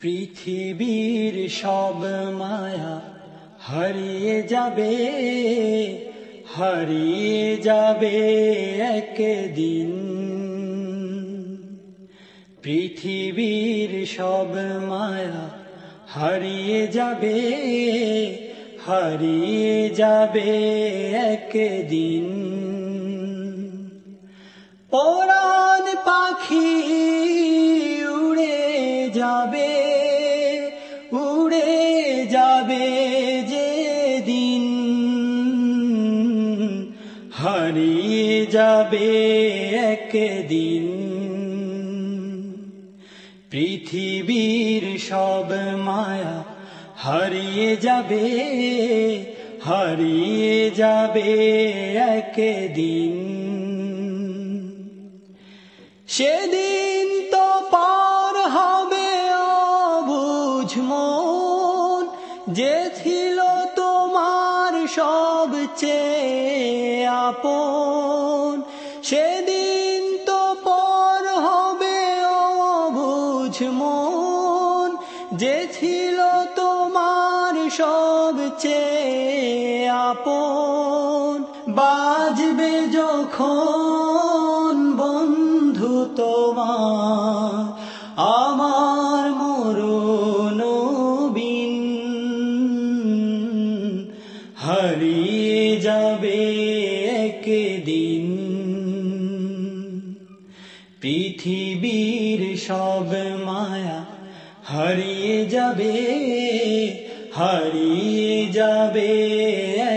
পৃথিবীর সব মায়া হারিয়ে যাবে হারিয়ে যাবে একদিন। পৃথিবীর সব মায়া হারিয়ে যাবে হারিয়ে যাবে একদিন। পরাণ পাখি হারিয়ে যাবে একদিন। পৃথিবীর সব মায়া হারিয়ে যাবে হারিয়ে যাবে একদিন। সেদিন তো পার হবে অবুঝ মন, যে ছিল সবচেয়ে আপন। সেদিন তো পর হবে অবুঝ মন, যে ছিল তোমার সবচেয়ে আপন। বাজবে যখন বন্ধু তোমার হারিয়ে যাবে একদিন। পৃথিবীর সব মায়া হারিয়ে যাবে হারিয়ে যাবে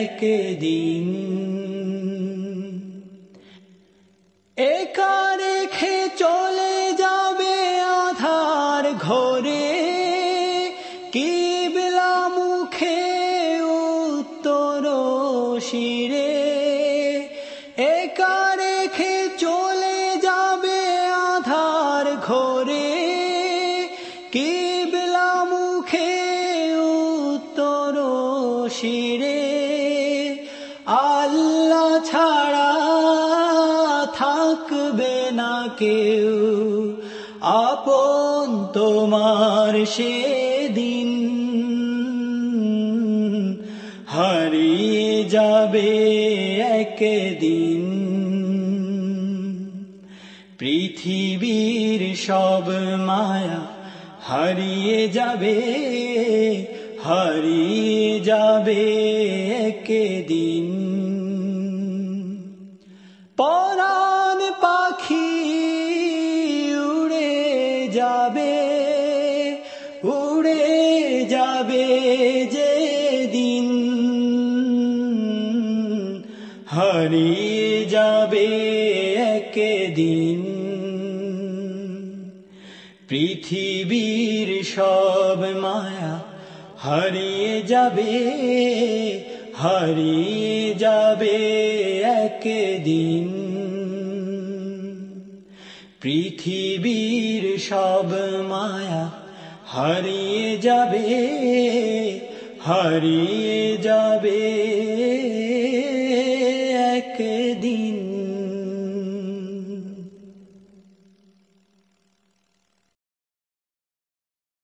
একদিন। একা রেখে চলে যাবে আধার ঘরে শিরে, একা রেখে চলে যাবে আধার ঘরে। কিবলা মুখে উত্তর শিরে, আল্লাহ ছাড়া থাকবে না কেউ। আপন তোমার সেদিন হারিয়ে যাবে একদিন। পৃথিবীর সব মায়া হারিয়ে যাবে হারিয়ে যাবে একদিন। পরাণ পাখি উড়ে যাবে উড়ে যাবে হারিয়ে যাবে একদিন। পৃথিবীর সব মায়া হারিয়ে যাবে হারিয়ে যাবে একদিন। পৃথিবীর সব মায়া হারিয়ে যাবে হারিয়ে যাবে